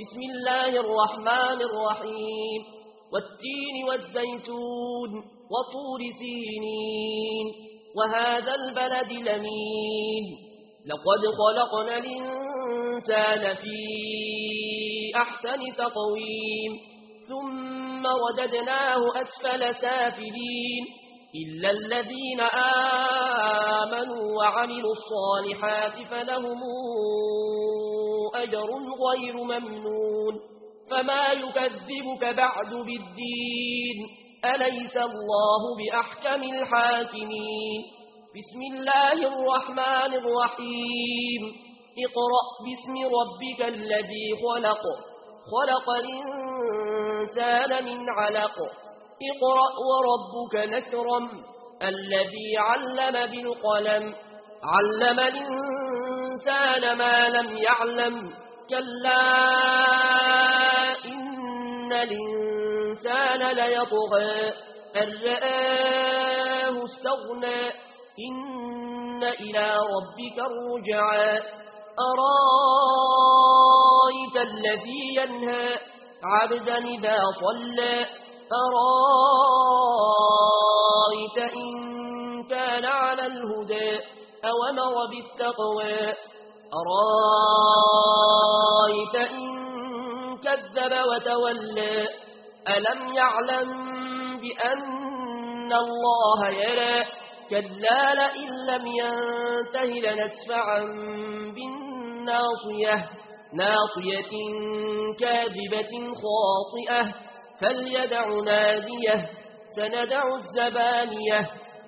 بسم الله الرحمن الرحيم والتين والزيتون وطور سينين وهذا البلد لمين لقد خلقنا الإنسان في أحسن تقويم ثم وددناه أسفل سافلين. إلا الذين آمنوا وعملوا الصالحات فلهم أجر غير ممنون. فما يكذبك بعد بالدين. أليس الله بأحكم الحاكمين؟ بسم الله الرحمن الرحيم. اقرأ باسم ربك الذي خلق. خلق الإنسان من علق. اقرأ وربك نكرم الذي علم بالقلم. علم الإنسان الإنسان ما لم يعلم كلا إن الإنسان ليطغى أن رآه استغنى إن إلى ربك الرجعى أرأيت الذي ينهى عبدا إذا صلى أرأيت إن كان على الهدى أومر بالتقوى أرايت إن كذب وتولى ألم يعلم بأن الله يرى كلا لئن لم ينته لنسفعا بالناصية ناصية كاذبة خاطئة فليدع نادية سندع الزبانية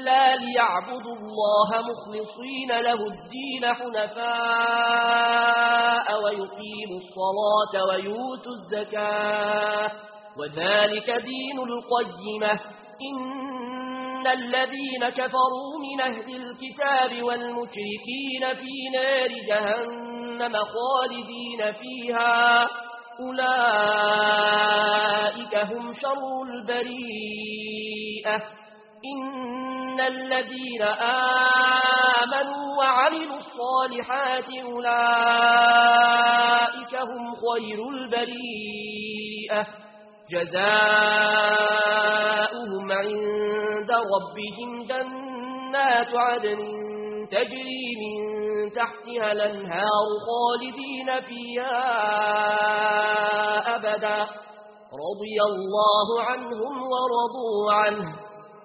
إلا ليعبدوا الله مخلصين له الدين حنفاء ويقيموا الصلاة ويوتوا الزكاة. وذلك دين القيمة. إن الذين كفروا من أهل الكتاب والمشركين في نار جهنم خالدين فيها. أولئك هم شر البريئة. إن الذين آمنوا وعملوا الصالحات أولئك هم خير البريئة جزاؤهم عند ربهم جنات عدن تجري من تحتها الأنهار خالدين فيها أبدا رضي الله عنهم ورضوا عنه